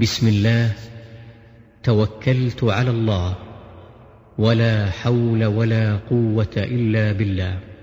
بسم الله. توكلت على الله. ولا حول ولا قوة إلا بالله.